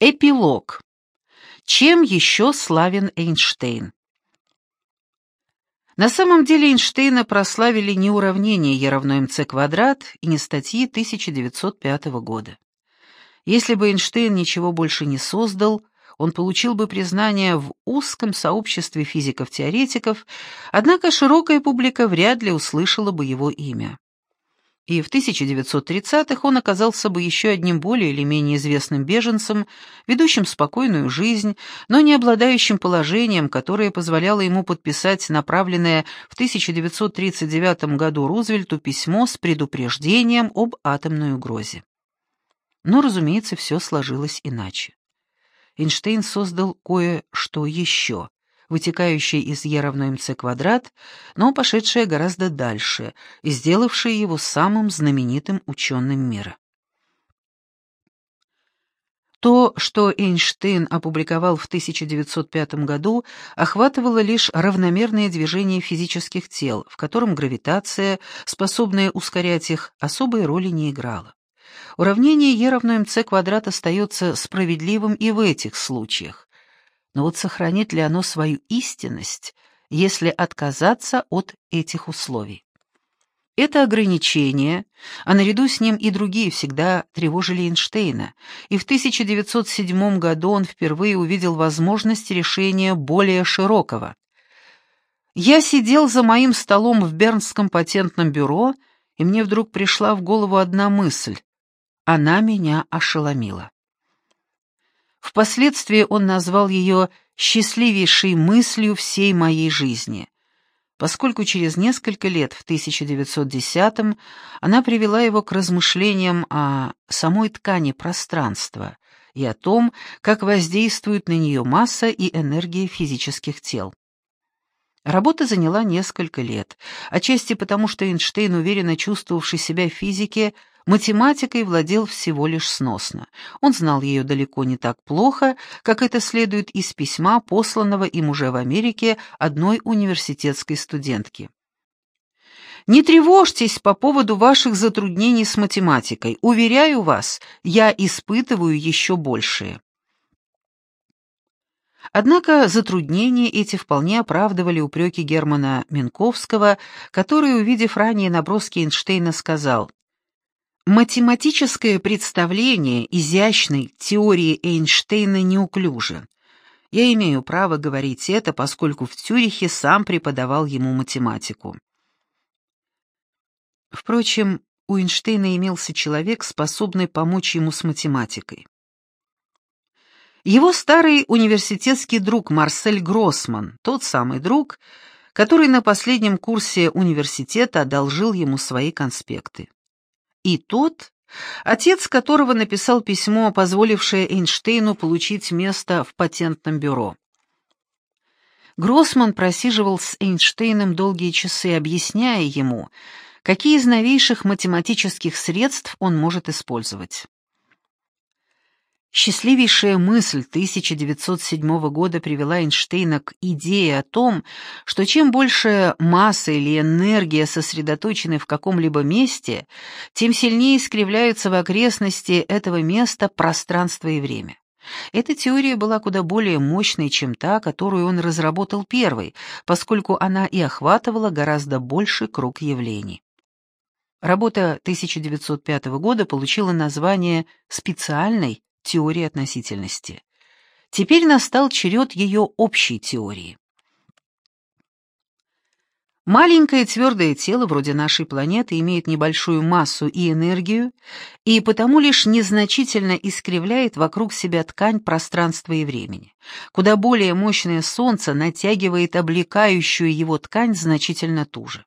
Эпилог. Чем еще славен Эйнштейн? На самом деле Эйнштейна прославили не уравнение Е равно МЦ квадрат и не статьи 1905 года. Если бы Эйнштейн ничего больше не создал, он получил бы признание в узком сообществе физиков-теоретиков, однако широкая публика вряд ли услышала бы его имя и в 1930-х он оказался бы еще одним более или менее известным беженцем, ведущим спокойную жизнь, но не обладающим положением, которое позволяло ему подписать направленное в 1939 году Рузвельту письмо с предупреждением об атомной угрозе. Но, разумеется, все сложилось иначе. Эйнштейн создал кое-что еще, вытекающее из Е равно МЦ квадрат, но пошедшее гораздо дальше и сделавшее его самым знаменитым ученым мира. То, что Эйнштейн опубликовал в 1905 году, охватывало лишь равномерное движение физических тел, в котором гравитация, способная ускорять их, особой роли не играла. Уравнение Е равно МЦ квадрат остается справедливым и в этих случаях, но вот сохранит ли оно свою истинность, если отказаться от этих условий? Это ограничение, а наряду с ним и другие всегда тревожили Эйнштейна, и в 1907 году он впервые увидел возможность решения более широкого. Я сидел за моим столом в Бернском патентном бюро, и мне вдруг пришла в голову одна мысль. Она меня ошеломила. Впоследствии он назвал ее «счастливейшей мыслью всей моей жизни», поскольку через несколько лет, в 1910-м, она привела его к размышлениям о самой ткани пространства и о том, как воздействует на нее масса и энергия физических тел. Работа заняла несколько лет, отчасти потому, что Эйнштейн, уверенно чувствовавший себя физике, Математикой владел всего лишь сносно. Он знал ее далеко не так плохо, как это следует из письма, посланного им уже в Америке одной университетской студентки. «Не тревожьтесь по поводу ваших затруднений с математикой. Уверяю вас, я испытываю еще большие». Однако затруднения эти вполне оправдывали упреки Германа Минковского, который, увидев ранее наброски Эйнштейна, сказал Математическое представление изящной теории Эйнштейна неуклюже. Я имею право говорить это, поскольку в Цюрихе сам преподавал ему математику. Впрочем, у Эйнштейна имелся человек, способный помочь ему с математикой. Его старый университетский друг Марсель Гроссман, тот самый друг, который на последнем курсе университета одолжил ему свои конспекты. И тот, отец которого написал письмо, позволившее Эйнштейну получить место в патентном бюро. Гроссман просиживал с Эйнштейном долгие часы, объясняя ему, какие из новейших математических средств он может использовать. Счастливейшая мысль 1907 года привела Эйнштейна к идее о том, что чем больше масса или энергия сосредоточены в каком-либо месте, тем сильнее искривляются в окрестности этого места пространство и время. Эта теория была куда более мощной, чем та, которую он разработал первой, поскольку она и охватывала гораздо больший круг явлений. Работа 1905 года получила название «специальной теории относительности. Теперь настал черед ее общей теории. Маленькое твердое тело, вроде нашей планеты, имеет небольшую массу и энергию, и потому лишь незначительно искривляет вокруг себя ткань пространства и времени. Куда более мощное Солнце натягивает облекающую его ткань значительно туже.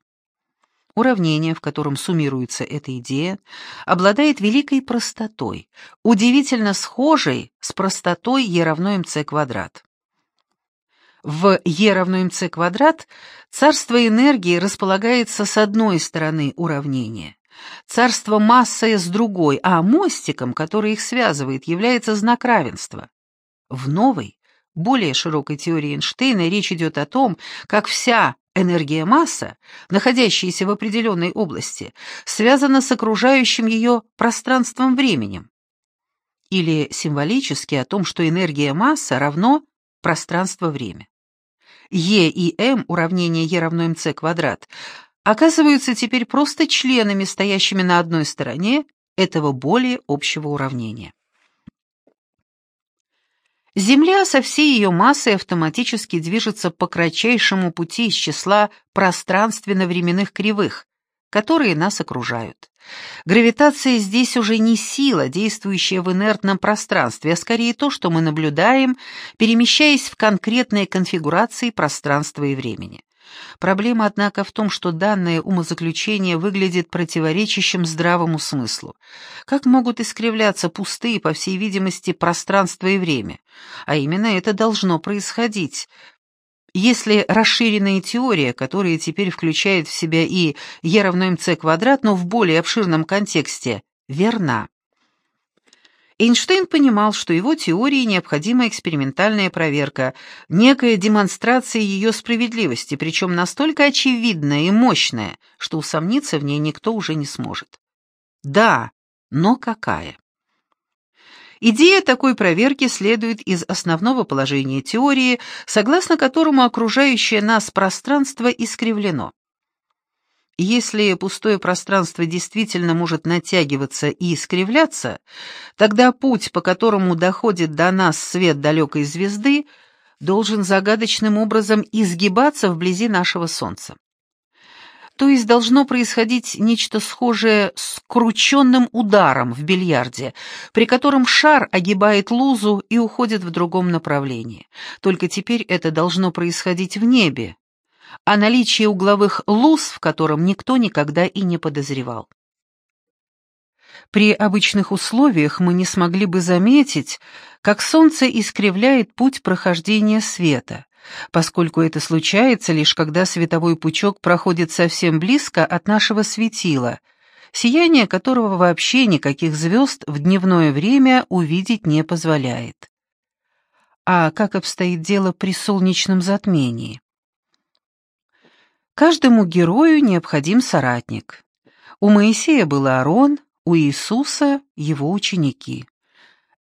Уравнение, в котором суммируется эта идея, обладает великой простотой, удивительно схожей с простотой e равно mc квадрат. В e равно mc квадрат царство энергии располагается с одной стороны уравнения, царство массы с другой, а мостиком, который их связывает, является знак равенства. В новой, более широкой теории Эйнштейна речь идет о том, как вся Энергия масса, находящаяся в определенной области, связана с окружающим ее пространством-временем. или символически о том, что энергия масса равно пространство-время. Е и М уравнение Е равно МЦ квадрат оказываются теперь просто членами, стоящими на одной стороне этого более общего уравнения. Земля со всей ее массой автоматически движется по кратчайшему пути из числа пространственно-временных кривых, которые нас окружают. Гравитация здесь уже не сила, действующая в инертном пространстве, а скорее то, что мы наблюдаем, перемещаясь в конкретные конфигурации пространства и времени. Проблема, однако, в том, что данное умозаключение выглядит противоречащим здравому смыслу. Как могут искривляться пустые, по всей видимости, пространство и время? А именно это должно происходить. Если расширенная теория, которая теперь включает в себя и e равно mc квадрат, но в более обширном контексте, верна, Эйнштейн понимал, что его теории необходима экспериментальная проверка, некая демонстрация ее справедливости, причем настолько очевидная и мощная, что усомниться в ней никто уже не сможет. Да, но какая? Идея такой проверки следует из основного положения теории, согласно которому окружающее нас пространство искривлено. Если пустое пространство действительно может натягиваться и искривляться, тогда путь, по которому доходит до нас свет далекой звезды, должен загадочным образом изгибаться вблизи нашего Солнца. То есть должно происходить нечто схожее с крученным ударом в бильярде, при котором шар огибает лузу и уходит в другом направлении. Только теперь это должно происходить в небе, о наличии угловых луз, в котором никто никогда и не подозревал. При обычных условиях мы не смогли бы заметить, как Солнце искривляет путь прохождения света, поскольку это случается лишь когда световой пучок проходит совсем близко от нашего светила, сияние которого вообще никаких звезд в дневное время увидеть не позволяет. А как обстоит дело при солнечном затмении? Каждому герою необходим соратник. У Моисея был Аарон, у Иисуса — его ученики.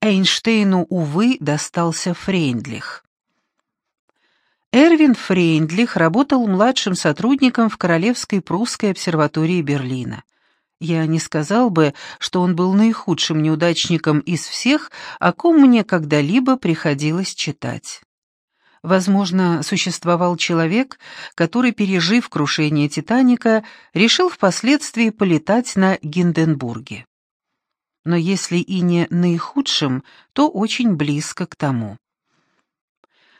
Эйнштейну, увы, достался Фрейндлих. Эрвин Фрейндлих работал младшим сотрудником в Королевской прусской обсерватории Берлина. Я не сказал бы, что он был наихудшим неудачником из всех, о ком мне когда-либо приходилось читать. Возможно, существовал человек, который, пережив крушение «Титаника», решил впоследствии полетать на Гинденбурге. Но если и не наихудшим, то очень близко к тому.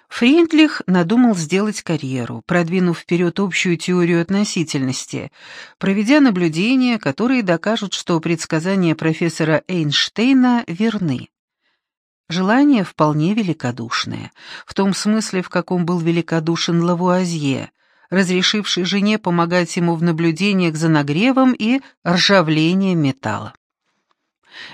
Фрейндлих надумал сделать карьеру, продвинув вперед общую теорию относительности, проведя наблюдения, которые докажут, что предсказания профессора Эйнштейна верны. Желание вполне великодушное, в том смысле, в каком был великодушен Лавуазье, разрешивший жене помогать ему в наблюдениях за нагревом и ржавлением металла.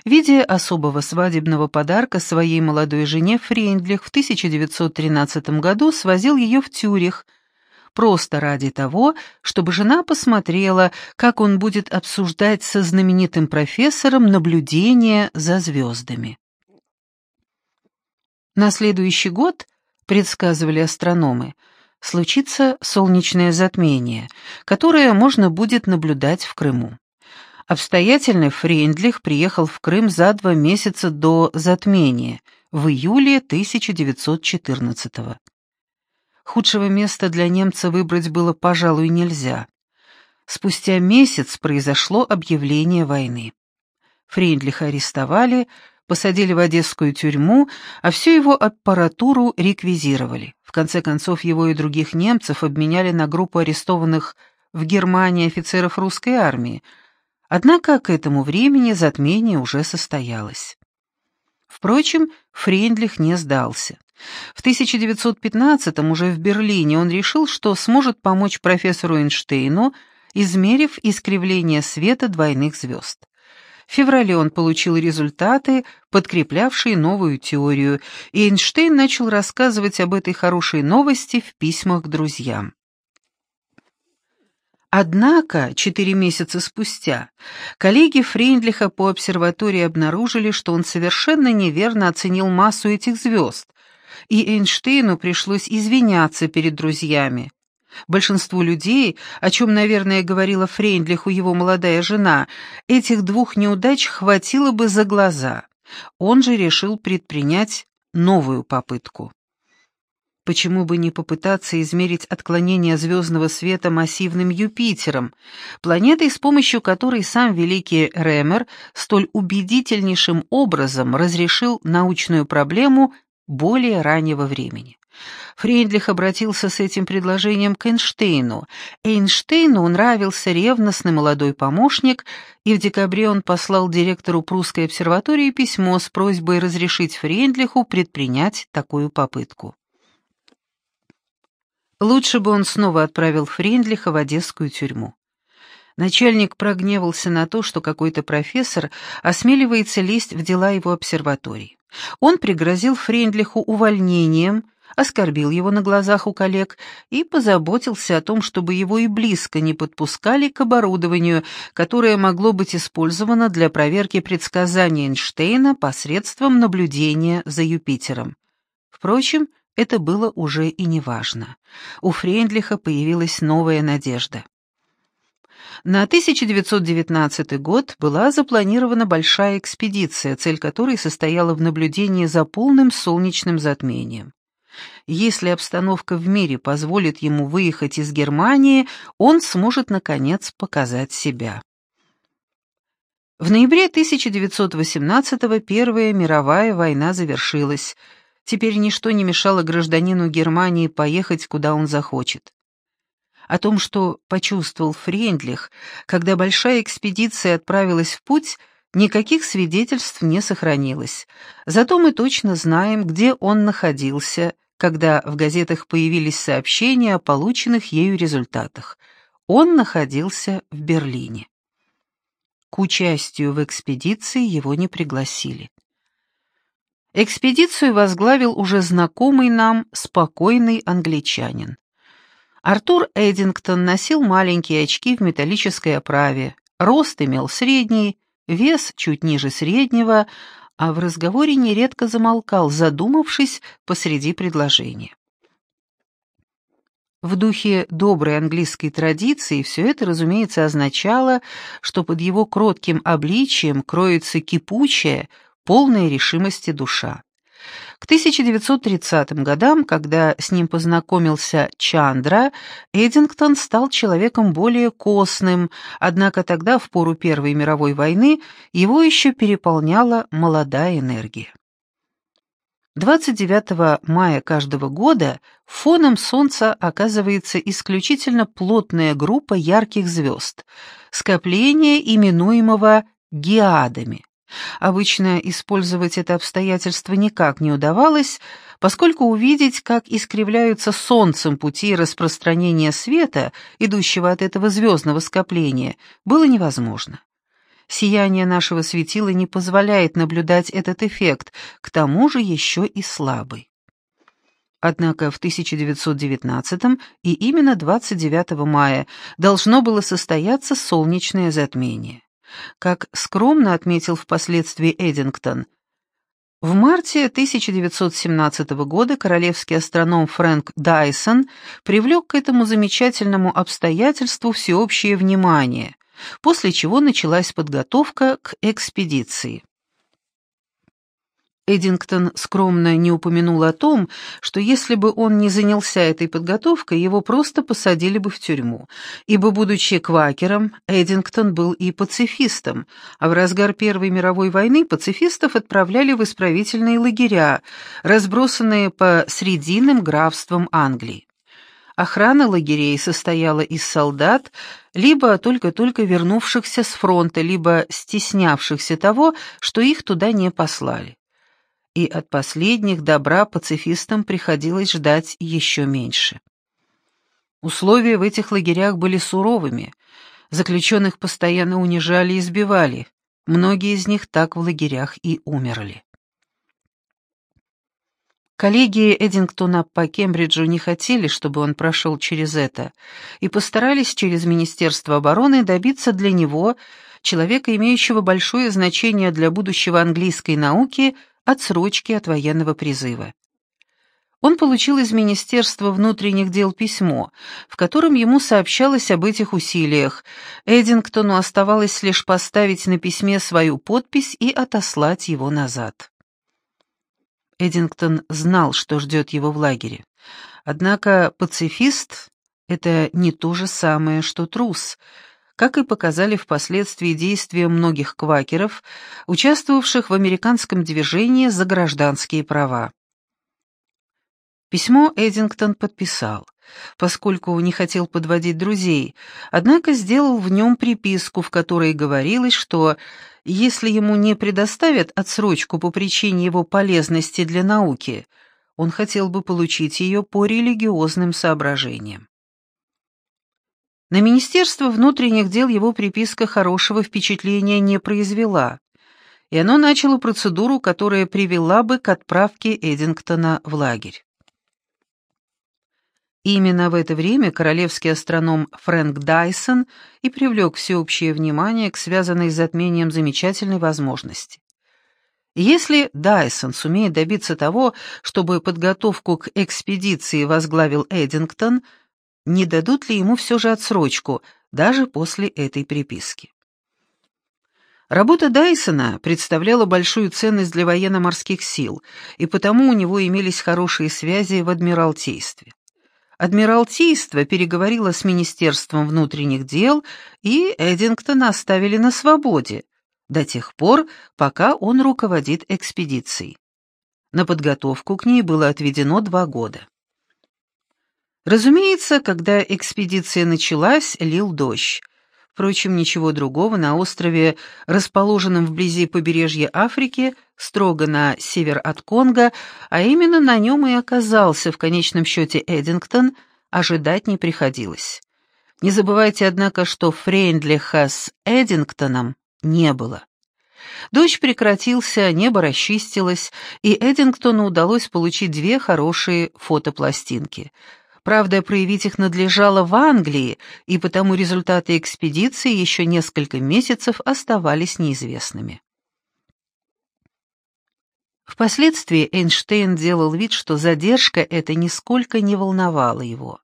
В виде особого свадебного подарка своей молодой жене Фрейндлих в 1913 году свозил ее в Тюрих, просто ради того, чтобы жена посмотрела, как он будет обсуждать со знаменитым профессором наблюдения за звездами. На следующий год, предсказывали астрономы, случится солнечное затмение, которое можно будет наблюдать в Крыму. Обстоятельный Фрейндлих приехал в Крым за два месяца до затмения, в июле 1914 -го. Худшего места для немца выбрать было, пожалуй, нельзя. Спустя месяц произошло объявление войны. Фрейндлиха арестовали, посадили в одесскую тюрьму, а всю его аппаратуру реквизировали. В конце концов, его и других немцев обменяли на группу арестованных в Германии офицеров русской армии. Однако к этому времени затмение уже состоялось. Впрочем, Фрейндлих не сдался. В 1915-м уже в Берлине он решил, что сможет помочь профессору Эйнштейну, измерив искривление света двойных звезд. В феврале он получил результаты, подкреплявшие новую теорию, и Эйнштейн начал рассказывать об этой хорошей новости в письмах к друзьям. Однако, четыре месяца спустя, коллеги Фрейндлиха по обсерватории обнаружили, что он совершенно неверно оценил массу этих звезд, и Эйнштейну пришлось извиняться перед друзьями. Большинству людей, о чем, наверное, говорила Фрейндлиху его молодая жена, этих двух неудач хватило бы за глаза. Он же решил предпринять новую попытку. Почему бы не попытаться измерить отклонение звездного света массивным Юпитером, планетой, с помощью которой сам великий Ремер столь убедительнейшим образом разрешил научную проблему более раннего времени? Фрейндлих обратился с этим предложением к Эйнштейну. Эйнштейну нравился ревностный молодой помощник, и в декабре он послал директору прусской обсерватории письмо с просьбой разрешить Фрейндлиху предпринять такую попытку. Лучше бы он снова отправил Фрейндлиха в одесскую тюрьму. Начальник прогневался на то, что какой-то профессор осмеливается лезть в дела его обсерватории. Он пригрозил Фрейндлиху увольнением, оскорбил его на глазах у коллег и позаботился о том, чтобы его и близко не подпускали к оборудованию, которое могло быть использовано для проверки предсказаний Эйнштейна посредством наблюдения за Юпитером. Впрочем, это было уже и неважно. У Фрейндлиха появилась новая надежда. На 1919 год была запланирована большая экспедиция, цель которой состояла в наблюдении за полным солнечным затмением. Если обстановка в мире позволит ему выехать из Германии, он сможет, наконец, показать себя. В ноябре 1918 Первая мировая война завершилась, Теперь ничто не мешало гражданину Германии поехать, куда он захочет. О том, что почувствовал Френдлих, когда большая экспедиция отправилась в путь, никаких свидетельств не сохранилось. Зато мы точно знаем, где он находился, когда в газетах появились сообщения о полученных ею результатах. Он находился в Берлине. К участию в экспедиции его не пригласили. Экспедицию возглавил уже знакомый нам спокойный англичанин. Артур Эдингтон носил маленькие очки в металлической оправе, рост имел средний, вес чуть ниже среднего, а в разговоре нередко замолкал, задумавшись посреди предложения. В духе доброй английской традиции все это, разумеется, означало, что под его кротким обличием кроется кипучая, полная решимости душа. К 1930 годам, когда с ним познакомился Чандра, Эдингтон стал человеком более костным, однако тогда, в пору Первой мировой войны, его еще переполняла молодая энергия. 29 мая каждого года фоном Солнца оказывается исключительно плотная группа ярких звезд, скопление именуемого геадами. Обычно использовать это обстоятельство никак не удавалось, поскольку увидеть, как искривляются солнцем пути распространения света, идущего от этого звездного скопления, было невозможно. Сияние нашего светила не позволяет наблюдать этот эффект, к тому же еще и слабый. Однако в 1919 и именно 29 мая должно было состояться солнечное затмение. Как скромно отметил впоследствии Эдингтон, в марте 1917 года королевский астроном Фрэнк Дайсон привлек к этому замечательному обстоятельству всеобщее внимание, после чего началась подготовка к экспедиции. Эдингтон скромно не упомянул о том, что если бы он не занялся этой подготовкой, его просто посадили бы в тюрьму, ибо, будучи квакером, Эдингтон был и пацифистом, а в разгар Первой мировой войны пацифистов отправляли в исправительные лагеря, разбросанные по срединным графствам Англии. Охрана лагерей состояла из солдат, либо только-только вернувшихся с фронта, либо стеснявшихся того, что их туда не послали и от последних добра пацифистам приходилось ждать еще меньше. Условия в этих лагерях были суровыми, заключенных постоянно унижали и избивали, многие из них так в лагерях и умерли. Коллеги Эдингтона по Кембриджу не хотели, чтобы он прошел через это, и постарались через Министерство обороны добиться для него, человека, имеющего большое значение для будущего английской науки, отсрочки от военного призыва. Он получил из Министерства внутренних дел письмо, в котором ему сообщалось об этих усилиях. Эдингтону оставалось лишь поставить на письме свою подпись и отослать его назад. Эдингтон знал, что ждет его в лагере. Однако пацифист — это не то же самое, что трус, как и показали впоследствии действия многих квакеров, участвовавших в американском движении за гражданские права. Письмо Эдингтон подписал, поскольку не хотел подводить друзей, однако сделал в нем приписку, в которой говорилось, что если ему не предоставят отсрочку по причине его полезности для науки, он хотел бы получить ее по религиозным соображениям. На Министерство внутренних дел его приписка хорошего впечатления не произвела, и оно начало процедуру, которая привела бы к отправке Эдингтона в лагерь. Именно в это время королевский астроном Фрэнк Дайсон и привлек всеобщее внимание к связанной с затмением замечательной возможности. Если Дайсон сумеет добиться того, чтобы подготовку к экспедиции возглавил Эдингтон, не дадут ли ему все же отсрочку, даже после этой приписки? Работа Дайсона представляла большую ценность для военно-морских сил, и потому у него имелись хорошие связи в Адмиралтействе. Адмиралтейство переговорило с Министерством внутренних дел, и Эдингтона оставили на свободе, до тех пор, пока он руководит экспедицией. На подготовку к ней было отведено два года. Разумеется, когда экспедиция началась, лил дождь. Впрочем, ничего другого на острове, расположенном вблизи побережья Африки, строго на север от Конго, а именно на нем и оказался в конечном счете Эдингтон, ожидать не приходилось. Не забывайте, однако, что Фрейндлиха с Эдингтоном не было. Дождь прекратился, небо расчистилось, и Эдингтону удалось получить две хорошие фотопластинки — Правда, проявить их надлежало в Англии, и потому результаты экспедиции еще несколько месяцев оставались неизвестными. Впоследствии Эйнштейн делал вид, что задержка эта нисколько не волновала его.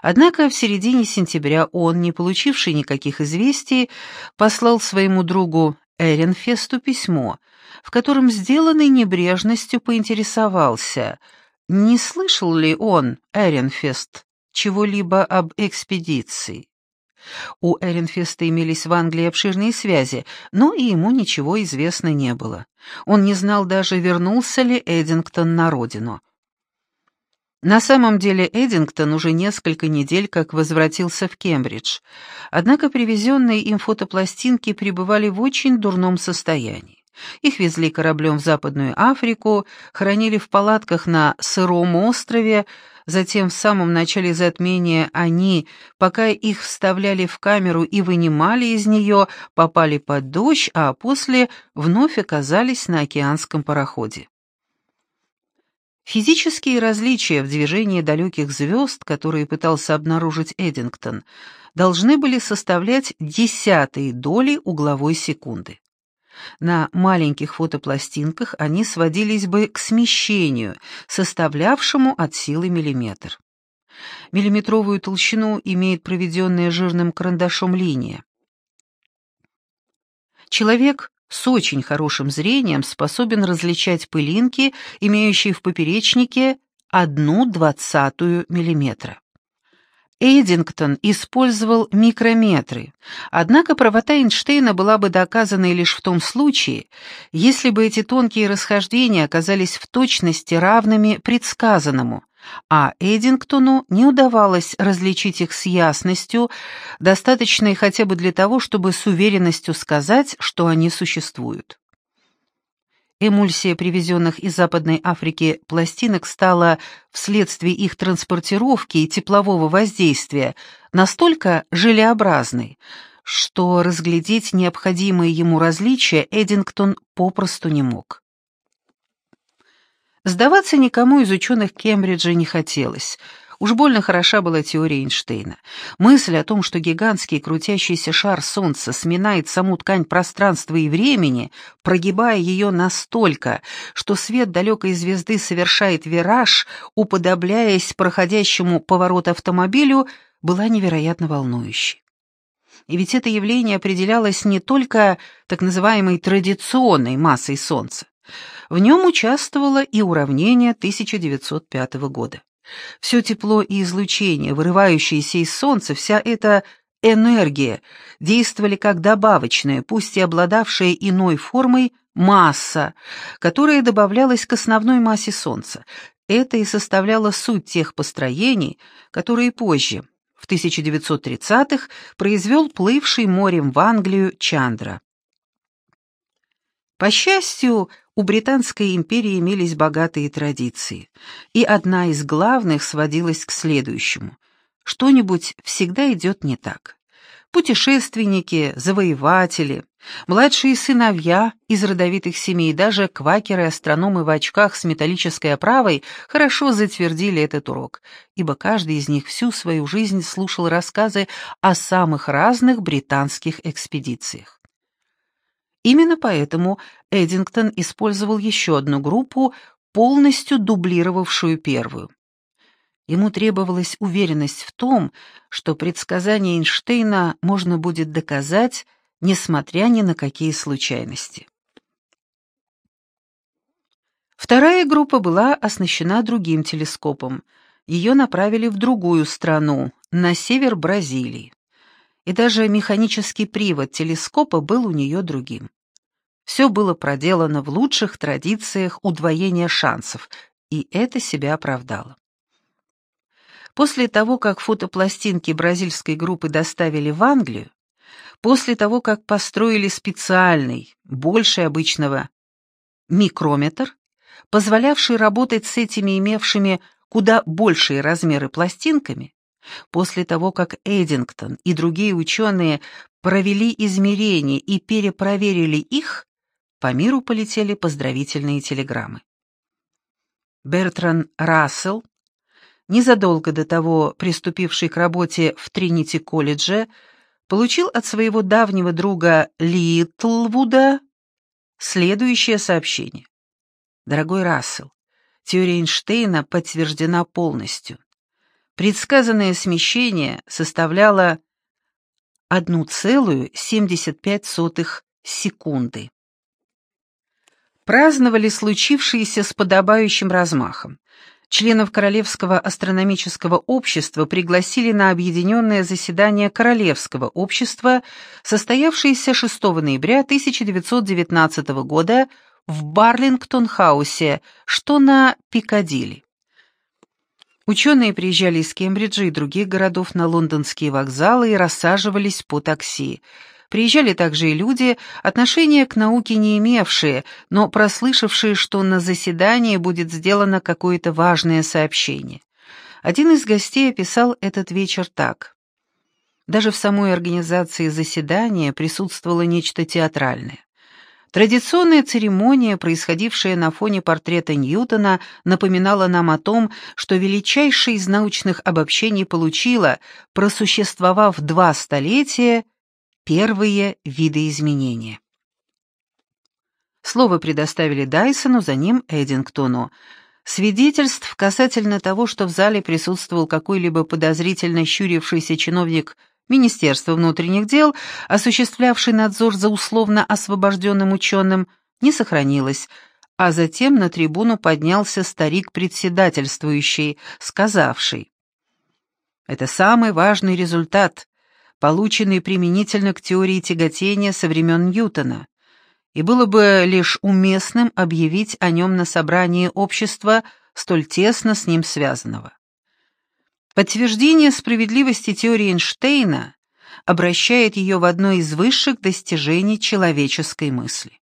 Однако в середине сентября он, не получивший никаких известий, послал своему другу Эренфесту письмо, в котором сделанной небрежностью поинтересовался – не слышал ли он, Эренфест, чего-либо об экспедиции? У Эренфеста имелись в Англии обширные связи, но и ему ничего известно не было. Он не знал даже, вернулся ли Эдингтон на родину. На самом деле Эдингтон уже несколько недель как возвратился в Кембридж, однако привезенные им фотопластинки пребывали в очень дурном состоянии. Их везли кораблем в Западную Африку, хранили в палатках на сыром острове, затем в самом начале затмения они, пока их вставляли в камеру и вынимали из нее, попали под дождь, а после вновь оказались на океанском пароходе. Физические различия в движении далеких звезд, которые пытался обнаружить Эдингтон, должны были составлять десятые доли угловой секунды. На маленьких фотопластинках они сводились бы к смещению, составлявшему от силы миллиметр. Миллиметровую толщину имеет проведенная жирным карандашом линия. Человек с очень хорошим зрением способен различать пылинки, имеющие в поперечнике одну двадцатую миллиметра. Эдингтон использовал микрометры, однако правота Эйнштейна была бы доказана лишь в том случае, если бы эти тонкие расхождения оказались в точности равными предсказанному, а Эдингтону не удавалось различить их с ясностью, достаточной хотя бы для того, чтобы с уверенностью сказать, что они существуют. Эмульсия привезенных из Западной Африки пластинок стала, вследствие их транспортировки и теплового воздействия, настолько желеобразной, что разглядеть необходимые ему различия Эдингтон попросту не мог. Сдаваться никому из ученых Кембриджа не хотелось. Уж больно хороша была теория Эйнштейна. Мысль о том, что гигантский крутящийся шар Солнца сминает саму ткань пространства и времени, прогибая ее настолько, что свет далекой звезды совершает вираж, уподобляясь проходящему поворот автомобилю, была невероятно волнующей. И ведь это явление определялось не только так называемой традиционной массой Солнца. В нем участвовало и уравнение 1905 года. Все тепло и излучение, вырывающиеся из Солнца, вся эта энергия действовали как добавочная, пусть и обладавшая иной формой, масса, которая добавлялась к основной массе Солнца. Это и составляло суть тех построений, которые позже, в 1930-х, произвел плывший морем в Англию Чандра. По счастью, у Британской империи имелись богатые традиции, и одна из главных сводилась к следующему. Что-нибудь всегда идет не так. Путешественники, завоеватели, младшие сыновья из родовитых семей, даже квакеры-астрономы в очках с металлической оправой хорошо затвердили этот урок, ибо каждый из них всю свою жизнь слушал рассказы о самых разных британских экспедициях. Именно поэтому Эдингтон использовал еще одну группу, полностью дублировавшую первую. Ему требовалась уверенность в том, что предсказание Эйнштейна можно будет доказать, несмотря ни на какие случайности. Вторая группа была оснащена другим телескопом. Ее направили в другую страну, на север Бразилии и даже механический привод телескопа был у нее другим. Все было проделано в лучших традициях удвоения шансов, и это себя оправдало. После того, как фотопластинки бразильской группы доставили в Англию, после того, как построили специальный, больше обычного, микрометр, позволявший работать с этими имевшими куда большие размеры пластинками, После того, как Эдингтон и другие ученые провели измерения и перепроверили их, по миру полетели поздравительные телеграммы. Бертран Рассел, незадолго до того приступивший к работе в Тринити-колледже, получил от своего давнего друга Литлвуда следующее сообщение. «Дорогой Рассел, теория Эйнштейна подтверждена полностью. Предсказанное смещение составляло 1,75 секунды. Праздновали случившееся с подобающим размахом. Членов Королевского астрономического общества пригласили на объединенное заседание Королевского общества, состоявшееся 6 ноября 1919 года в Барлингтон-хаусе, что на Пикадилли. Ученые приезжали из Кембриджа и других городов на лондонские вокзалы и рассаживались по такси. Приезжали также и люди, отношения к науке не имевшие, но прослышавшие, что на заседании будет сделано какое-то важное сообщение. Один из гостей описал этот вечер так. Даже в самой организации заседания присутствовало нечто театральное. Традиционная церемония, происходившая на фоне портрета Ньютона, напоминала нам о том, что величайшее из научных обобщений получила, просуществовав два столетия, первые виды изменения. Слово предоставили Дайсону, за ним Эдингтону. Свидетельств касательно того, что в зале присутствовал какой-либо подозрительно щурившийся чиновник Министерство внутренних дел, осуществлявший надзор за условно освобожденным ученым, не сохранилось, а затем на трибуну поднялся старик председательствующий, сказавший, «Это самый важный результат, полученный применительно к теории тяготения со времен Ньютона, и было бы лишь уместным объявить о нем на собрании общества, столь тесно с ним связанного. Подтверждение справедливости теории Эйнштейна обращает ее в одно из высших достижений человеческой мысли.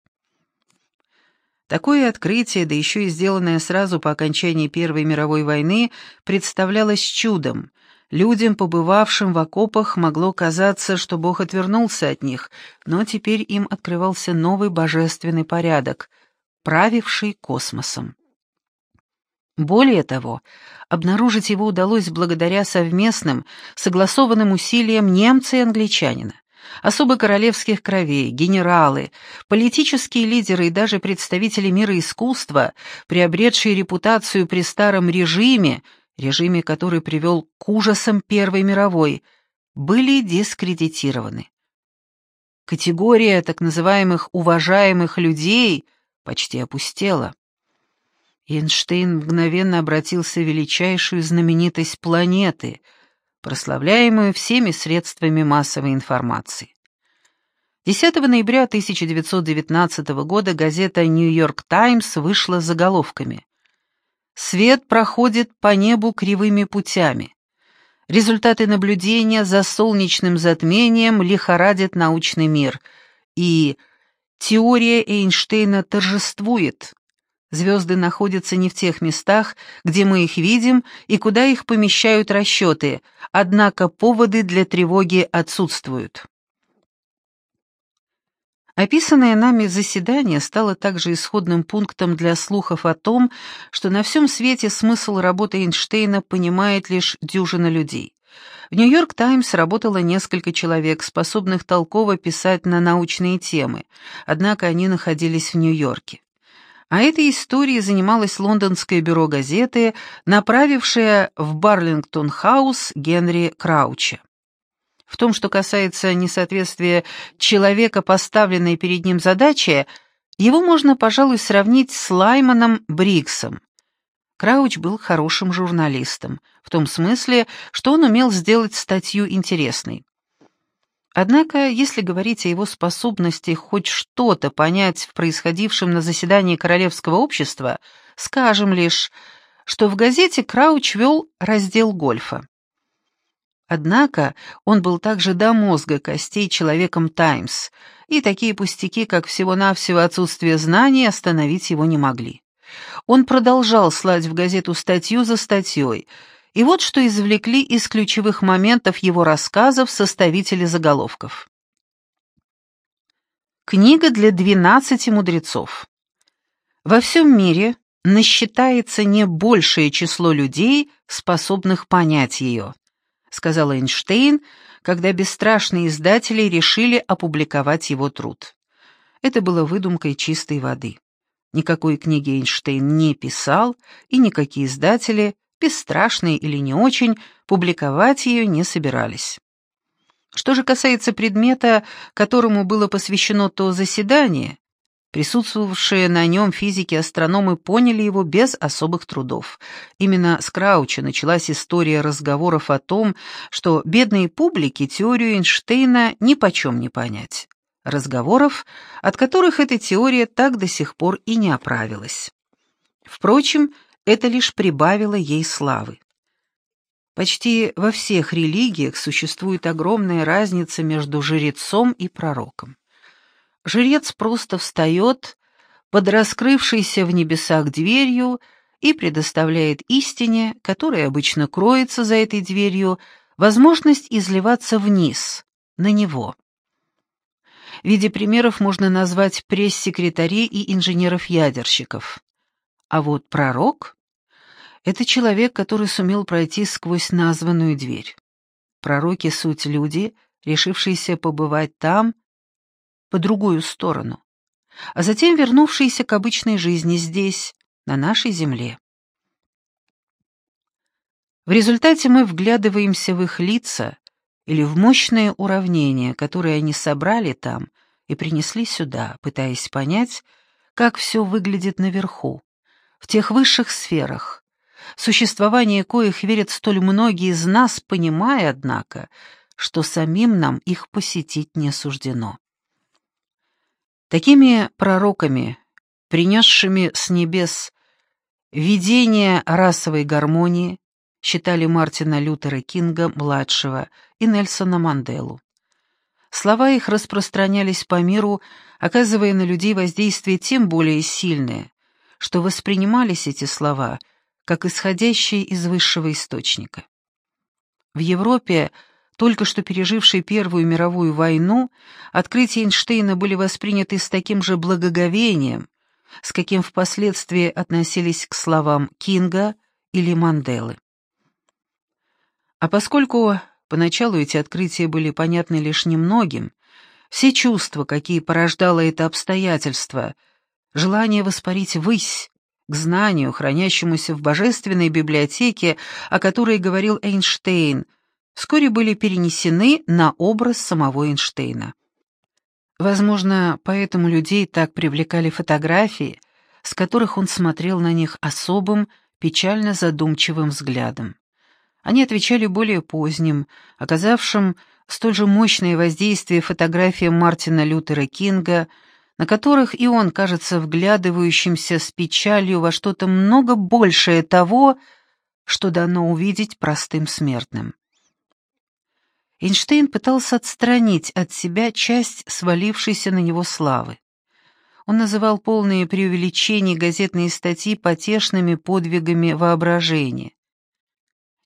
Такое открытие, да еще и сделанное сразу по окончании Первой мировой войны, представлялось чудом. Людям, побывавшим в окопах, могло казаться, что Бог отвернулся от них, но теперь им открывался новый божественный порядок, правивший космосом. Более того, обнаружить его удалось благодаря совместным, согласованным усилиям немца и англичанина. Особо королевских кровей, генералы, политические лидеры и даже представители мира искусства, приобретшие репутацию при старом режиме, режиме, который привел к ужасам Первой мировой, были дискредитированы. Категория так называемых «уважаемых людей» почти опустела. Эйнштейн мгновенно обратился в величайшую знаменитость планеты, прославляемую всеми средствами массовой информации. 10 ноября 1919 года газета «Нью-Йорк Таймс» вышла заголовками «Свет проходит по небу кривыми путями. Результаты наблюдения за солнечным затмением лихорадит научный мир» и «Теория Эйнштейна торжествует». Звезды находятся не в тех местах, где мы их видим и куда их помещают расчеты, однако поводы для тревоги отсутствуют. Описанное нами заседание стало также исходным пунктом для слухов о том, что на всем свете смысл работы Эйнштейна понимает лишь дюжина людей. В «Нью-Йорк Таймс» работало несколько человек, способных толково писать на научные темы, однако они находились в Нью-Йорке. А этой историей занималось лондонское бюро газеты, направившее в Барлингтон-хаус Генри Крауча. В том, что касается несоответствия человека, поставленной перед ним задачи, его можно, пожалуй, сравнить с Лайманом Бриксом. Крауч был хорошим журналистом, в том смысле, что он умел сделать статью интересной. Однако, если говорить о его способности хоть что-то понять в происходившем на заседании Королевского общества, скажем лишь, что в газете Крауч вел раздел гольфа. Однако он был также до мозга костей человеком «Таймс», и такие пустяки, как всего-навсего отсутствие знаний, остановить его не могли. Он продолжал слать в газету статью за статьей — и вот что извлекли из ключевых моментов его рассказов составители заголовков. Книга для двенадцати мудрецов. Во всем мире насчитается не большее число людей, способных понять ее, сказал Эйнштейн, когда бесстрашные издатели решили опубликовать его труд. Это было выдумкой чистой воды. Никакой книги Эйнштейн не писал, и никакие издатели бесстрашные или не очень, публиковать ее не собирались. Что же касается предмета, которому было посвящено то заседание, присутствовавшие на нем физики и астрономы поняли его без особых трудов. Именно с Крауча началась история разговоров о том, что бедной публике теорию Эйнштейна ни почем не понять. Разговоров, от которых эта теория так до сих пор и не оправилась. Впрочем, это лишь прибавило ей славы. Почти во всех религиях существует огромная разница между жрецом и пророком. Жрец просто встает под раскрывшейся в небесах дверью и предоставляет истине, которая обычно кроется за этой дверью, возможность изливаться вниз, на него. В виде примеров можно назвать пресс-секретарей и инженеров-ядерщиков. А вот пророк это человек, который сумел пройти сквозь названную дверь. Пророки — суть люди, решившиеся побывать там, по другую сторону, а затем вернувшиеся к обычной жизни здесь, на нашей земле. В результате мы вглядываемся в их лица или в мощные уравнения, которые они собрали там и принесли сюда, пытаясь понять, как все выглядит наверху, в тех высших сферах, существование коих верят столь многие из нас, понимая, однако, что самим нам их посетить не суждено. Такими пророками, принесшими с небес видение расовой гармонии, считали Мартина Лютера Кинга-младшего и Нельсона Манделу. Слова их распространялись по миру, оказывая на людей воздействие тем более сильное, что воспринимались эти слова – как исходящие из высшего источника. В Европе, только что пережившей Первую мировую войну, открытия Эйнштейна были восприняты с таким же благоговением, с каким впоследствии относились к словам Кинга или Манделы. А поскольку поначалу эти открытия были понятны лишь немногим, все чувства, какие порождало это обстоятельство, желание воспарить ввысь, к знанию, хранящемуся в божественной библиотеке, о которой говорил Эйнштейн, вскоре были перенесены на образ самого Эйнштейна. Возможно, поэтому людей так привлекали фотографии, с которых он смотрел на них особым, печально задумчивым взглядом. Они отвечали более поздним, оказавшим столь же мощное воздействие фотографиям Мартина Лютера Кинга, на которых и он кажется вглядывающимся с печалью во что-то много большее того, что дано увидеть простым смертным. Эйнштейн пытался отстранить от себя часть свалившейся на него славы. Он называл полные преувеличений газетные статьи потешными подвигами воображения.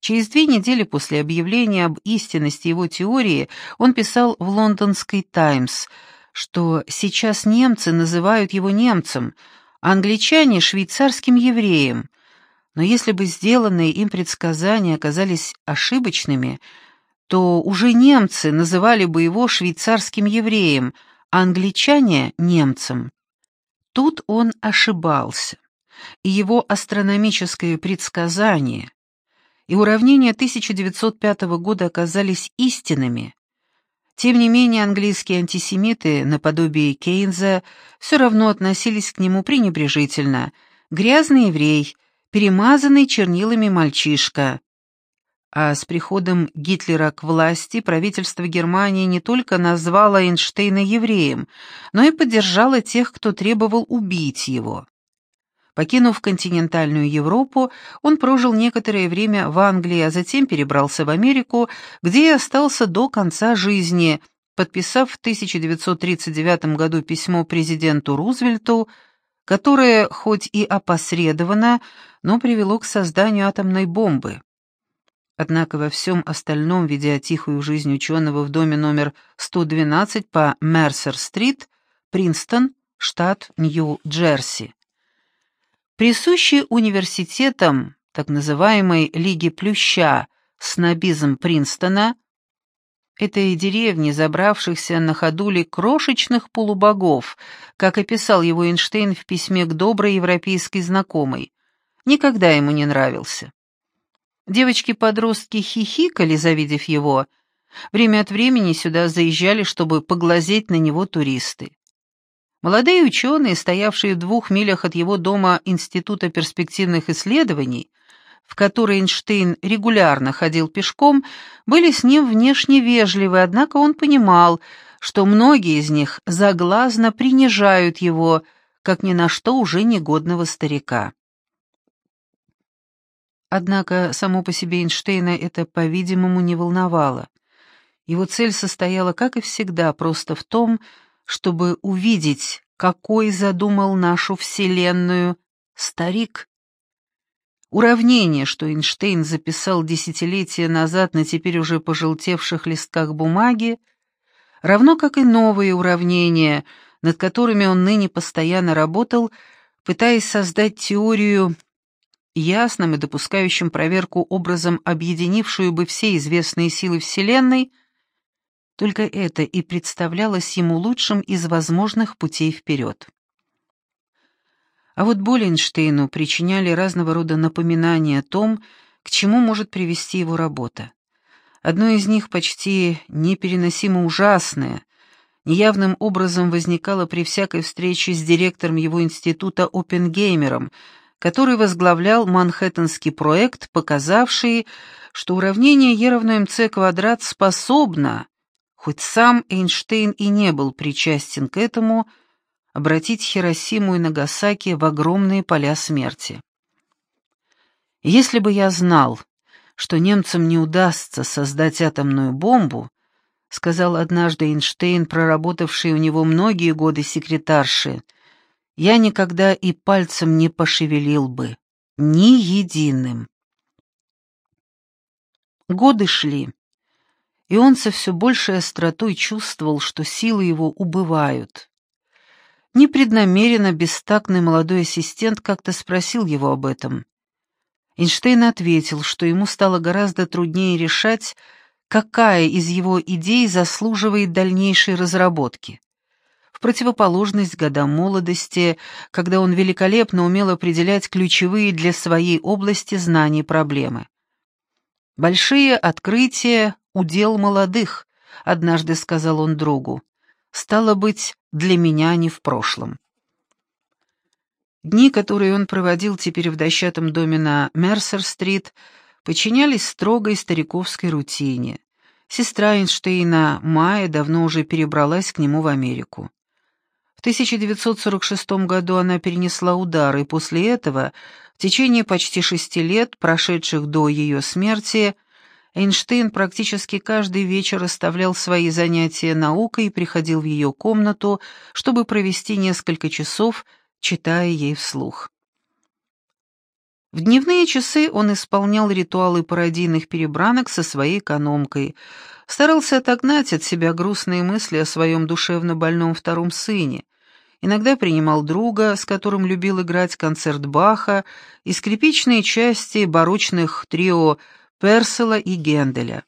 Через две недели после объявления об истинности его теории он писал в лондонской «Таймс», что сейчас немцы называют его немцем, а англичане — швейцарским евреем. Но если бы сделанные им предсказания оказались ошибочными, то уже немцы называли бы его швейцарским евреем, а англичане — немцем. Тут он ошибался, и его астрономическое предсказание и уравнения 1905 года оказались истинными. Тем не менее, английские антисемиты, наподобие Кейнза, все равно относились к нему пренебрежительно. Грязный еврей, перемазанный чернилами мальчишка. А с приходом Гитлера к власти правительство Германии не только назвало Эйнштейна евреем, но и поддержало тех, кто требовал убить его. Покинув континентальную Европу, он прожил некоторое время в Англии, а затем перебрался в Америку, где и остался до конца жизни, подписав в 1939 году письмо президенту Рузвельту, которое, хоть и опосредованно, но привело к созданию атомной бомбы. Однако во всем остальном, ведя тихую жизнь ученого в доме номер 112 по Мерсер-стрит, Принстон, штат Нью-Джерси. Присущий университетам так называемой Лиги Плюща снобизм Принстона, этой деревни, забравшихся на ходули крошечных полубогов, как описал его Эйнштейн в письме к доброй европейской знакомой, никогда ему не нравился. Девочки-подростки хихикали, завидев его. Время от времени сюда заезжали, чтобы поглазеть на него туристы. Молодые ученые, стоявшие в двух милях от его дома Института перспективных исследований, в который Эйнштейн регулярно ходил пешком, были с ним внешне вежливы, однако он понимал, что многие из них заглазно принижают его, как ни на что уже негодного старика. Однако само по себе Эйнштейна это, по-видимому, не волновало. Его цель состояла, как и всегда, просто в том, чтобы увидеть, какой задумал нашу Вселенную старик. Уравнение, что Эйнштейн записал десятилетия назад на теперь уже пожелтевших листках бумаги, равно как и новые уравнения, над которыми он ныне постоянно работал, пытаясь создать теорию ясным и допускающим проверку образом объединившую бы все известные силы Вселенной, только это и представлялось ему лучшим из возможных путей вперед. А вот Болинштейну причиняли разного рода напоминания о том, к чему может привести его работа. Одно из них почти непереносимо ужасное, неявным образом возникало при всякой встрече с директором его института Оппенгеймером — который возглавлял Манхэттенский проект, показавший, что уравнение Е равно МЦ квадрат способно, хоть сам Эйнштейн и не был причастен к этому, обратить Хиросиму и Нагасаки в огромные поля смерти. Если бы я знал, что немцам не удастся создать атомную бомбу, сказал однажды Эйнштейн, проработавший у него многие годы секретарши, — я никогда и пальцем не пошевелил бы, ни единым. Годы шли, и он со все большей остротой чувствовал, что силы его убывают. Непреднамеренно бестактный молодой ассистент как-то спросил его об этом. Эйнштейн ответил, что ему стало гораздо труднее решать, какая из его идей заслуживает дальнейшей разработки. В противоположность годам молодости, когда он великолепно умел определять ключевые для своей области знаний проблемы. «Большие открытия — удел молодых», — однажды сказал он другу. «Стало быть, для меня не в прошлом». Дни, которые он проводил теперь в дощатом доме на Мерсер-стрит, подчинялись строгой стариковской рутине. Сестра Эйнштейна, Майя, давно уже перебралась к нему в Америку. В 1946 году она перенесла удар, и после этого, в течение почти шести лет, прошедших до ее смерти, Эйнштейн практически каждый вечер оставлял свои занятия наукой и приходил в ее комнату, чтобы провести несколько часов, читая ей вслух. В дневные часы он исполнял ритуалы пародийных перебранок со своей экономкой, старался отогнать от себя грустные мысли о своем душевно больном втором сыне, иногда принимал друга, с которым любил играть концерт Баха и скрипичные части барочных трио Персела и Генделя.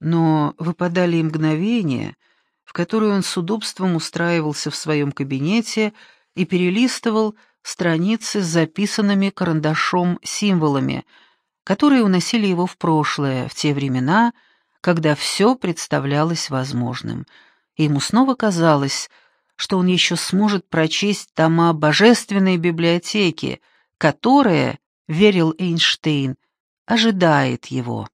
Но выпадали и мгновения, в которые он с удобством устраивался в своем кабинете и перелистывал страницы с записанными карандашом символами, которые уносили его в прошлое, в те времена, когда все представлялось возможным, и ему снова казалось, что он еще сможет прочесть тома божественной библиотеки, которая, верил Эйнштейн, ожидает его.